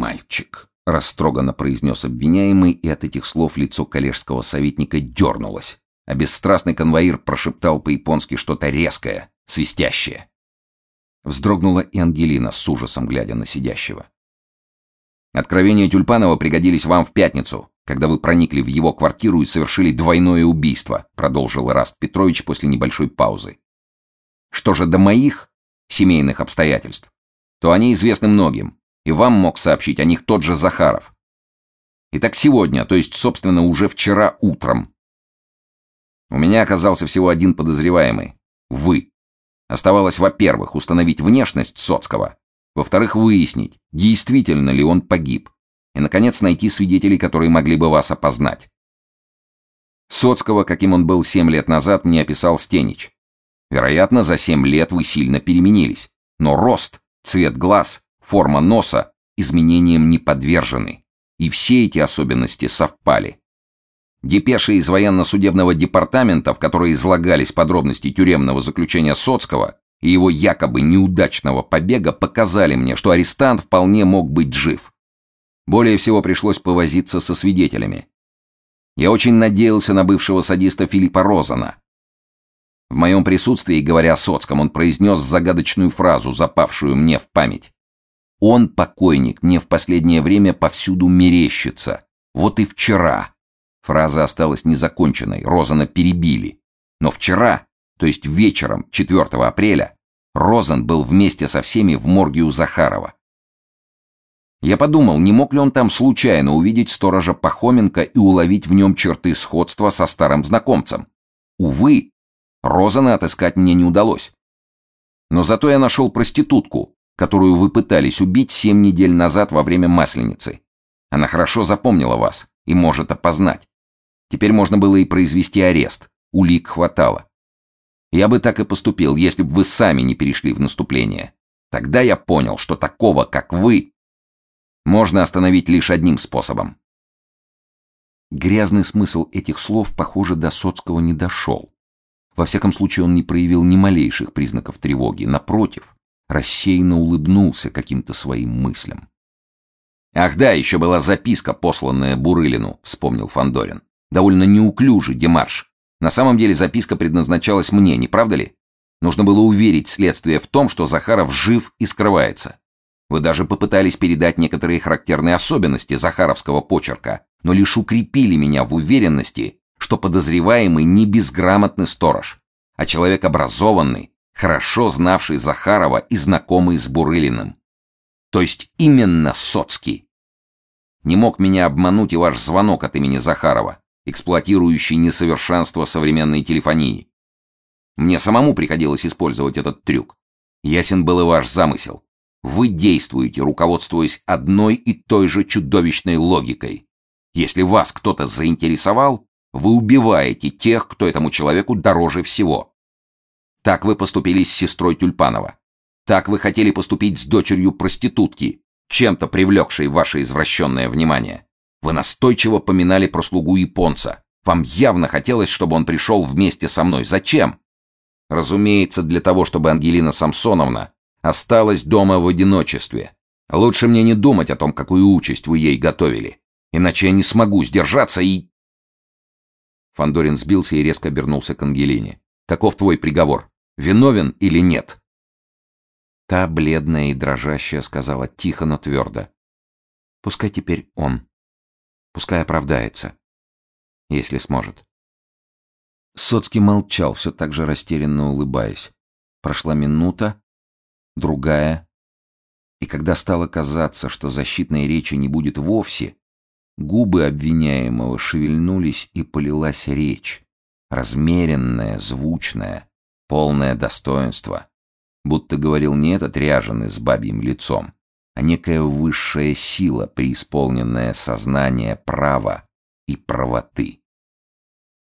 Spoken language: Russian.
мальчик», — растроганно произнес обвиняемый, и от этих слов лицо коллежского советника дернулось, а бесстрастный конвоир прошептал по-японски что-то резкое, свистящее. Вздрогнула и Ангелина с ужасом, глядя на сидящего. «Откровения Тюльпанова пригодились вам в пятницу, когда вы проникли в его квартиру и совершили двойное убийство», продолжил Раст Петрович после небольшой паузы. «Что же до моих семейных обстоятельств, то они известны многим, и вам мог сообщить о них тот же Захаров. Итак, сегодня, то есть, собственно, уже вчера утром, у меня оказался всего один подозреваемый — вы. Оставалось, во-первых, установить внешность Соцкого, во-вторых, выяснить, действительно ли он погиб, и, наконец, найти свидетелей, которые могли бы вас опознать. Соцкого, каким он был семь лет назад, мне описал Стенич. Вероятно, за семь лет вы сильно переменились, но рост, цвет глаз, форма носа изменениям не подвержены, и все эти особенности совпали. Депеши из военно-судебного департамента, в которой излагались подробности тюремного заключения Соцкого и его якобы неудачного побега, показали мне, что арестант вполне мог быть жив. Более всего пришлось повозиться со свидетелями. Я очень надеялся на бывшего садиста Филиппа Розана. В моем присутствии, говоря о Соцком, он произнес загадочную фразу, запавшую мне в память. «Он, покойник, мне в последнее время повсюду мерещится. Вот и вчера, Фраза осталась незаконченной, Розана перебили. Но вчера, то есть вечером 4 апреля, Розан был вместе со всеми в морге у Захарова. Я подумал, не мог ли он там случайно увидеть сторожа Пахоменко и уловить в нем черты сходства со старым знакомцем. Увы, Розана отыскать мне не удалось. Но зато я нашел проститутку, которую вы пытались убить семь недель назад во время Масленицы. Она хорошо запомнила вас и может опознать. Теперь можно было и произвести арест. Улик хватало. Я бы так и поступил, если бы вы сами не перешли в наступление. Тогда я понял, что такого, как вы, можно остановить лишь одним способом. Грязный смысл этих слов, похоже, до Соцкого не дошел. Во всяком случае, он не проявил ни малейших признаков тревоги. Напротив, рассеянно улыбнулся каким-то своим мыслям. «Ах да, еще была записка, посланная Бурылину», — вспомнил Фандорин. Довольно неуклюжий демарш. На самом деле записка предназначалась мне, не правда ли? Нужно было уверить следствие в том, что Захаров жив и скрывается. Вы даже попытались передать некоторые характерные особенности захаровского почерка, но лишь укрепили меня в уверенности, что подозреваемый не безграмотный сторож, а человек образованный, хорошо знавший Захарова и знакомый с Бурылиным. То есть именно Соцкий. Не мог меня обмануть и ваш звонок от имени Захарова эксплуатирующий несовершенство современной телефонии. Мне самому приходилось использовать этот трюк. Ясен был и ваш замысел. Вы действуете, руководствуясь одной и той же чудовищной логикой. Если вас кто-то заинтересовал, вы убиваете тех, кто этому человеку дороже всего. Так вы поступили с сестрой Тюльпанова. Так вы хотели поступить с дочерью проститутки, чем-то привлекшей ваше извращенное внимание. Вы настойчиво поминали про слугу японца. Вам явно хотелось, чтобы он пришел вместе со мной. Зачем? Разумеется, для того, чтобы Ангелина Самсоновна осталась дома в одиночестве. Лучше мне не думать о том, какую участь вы ей готовили. Иначе я не смогу сдержаться и... Фандорин сбился и резко обернулся к Ангелине. «Каков твой приговор? Виновен или нет?» Та, бледная и дрожащая, сказала тихо, но твердо. «Пускай теперь он». Пускай оправдается. Если сможет. Соцкий молчал, все так же растерянно улыбаясь. Прошла минута, другая. И когда стало казаться, что защитной речи не будет вовсе, губы обвиняемого шевельнулись и полилась речь. Размеренная, звучная, полное достоинство. Будто говорил не этот ряженый с бабьим лицом, а некая высшая сила, преисполненная сознание права и правоты.